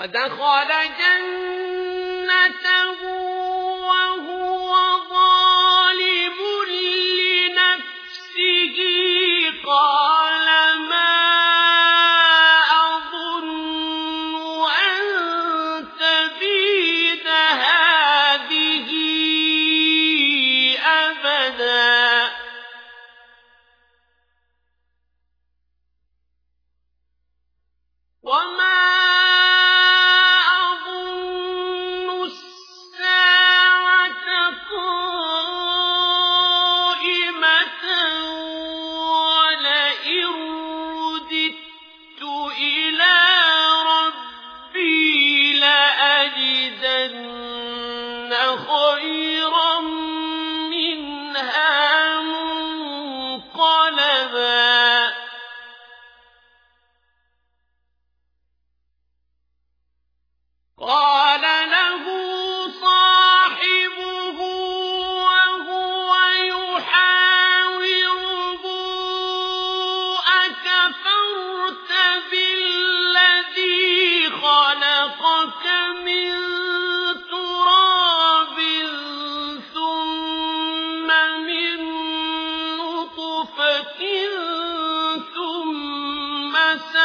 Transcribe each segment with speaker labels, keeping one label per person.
Speaker 1: ودخل جنته خيرا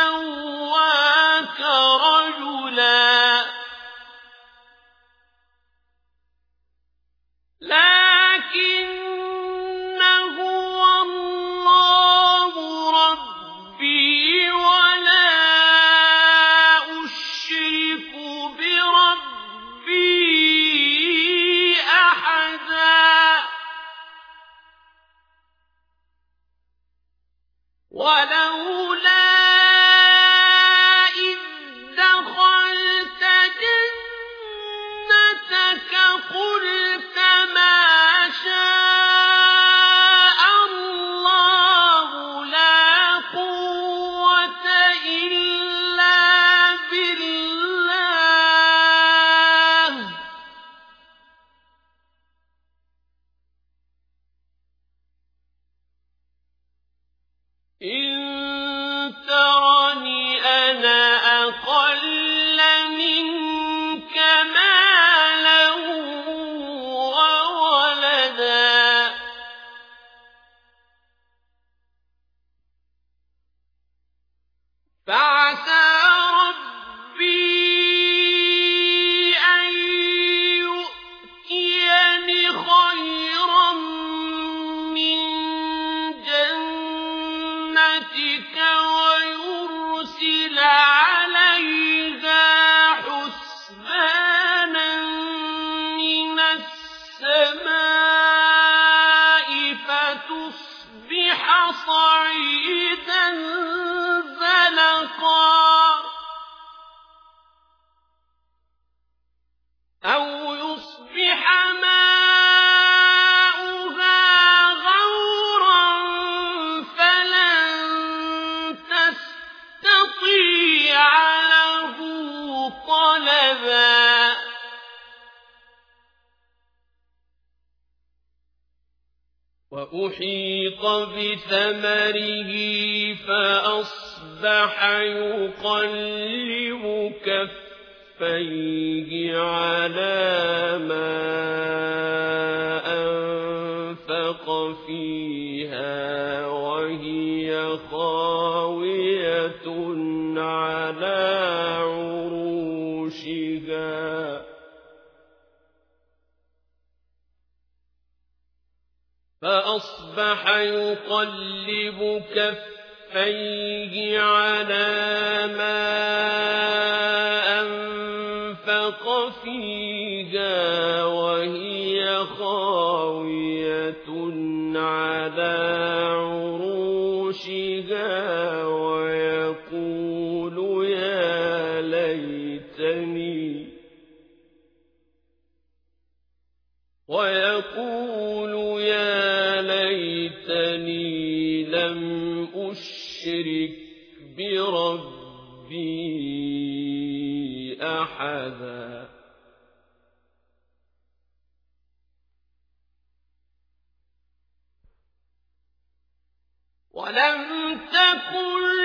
Speaker 1: سواك رجلا. لكن هو الله ربي ولا أشرك بربي أحدا. ولولا صعيدا وأحيط بثمره فأصبح يقلب كفيه على فأصبح يقلب كفيه على لم أشرك بربي أحدا. ولم تكن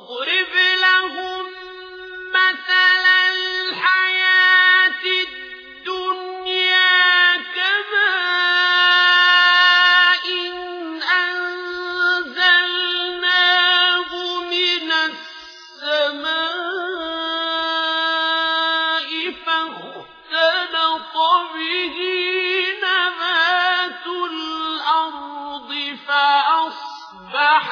Speaker 1: به نبات فأصبح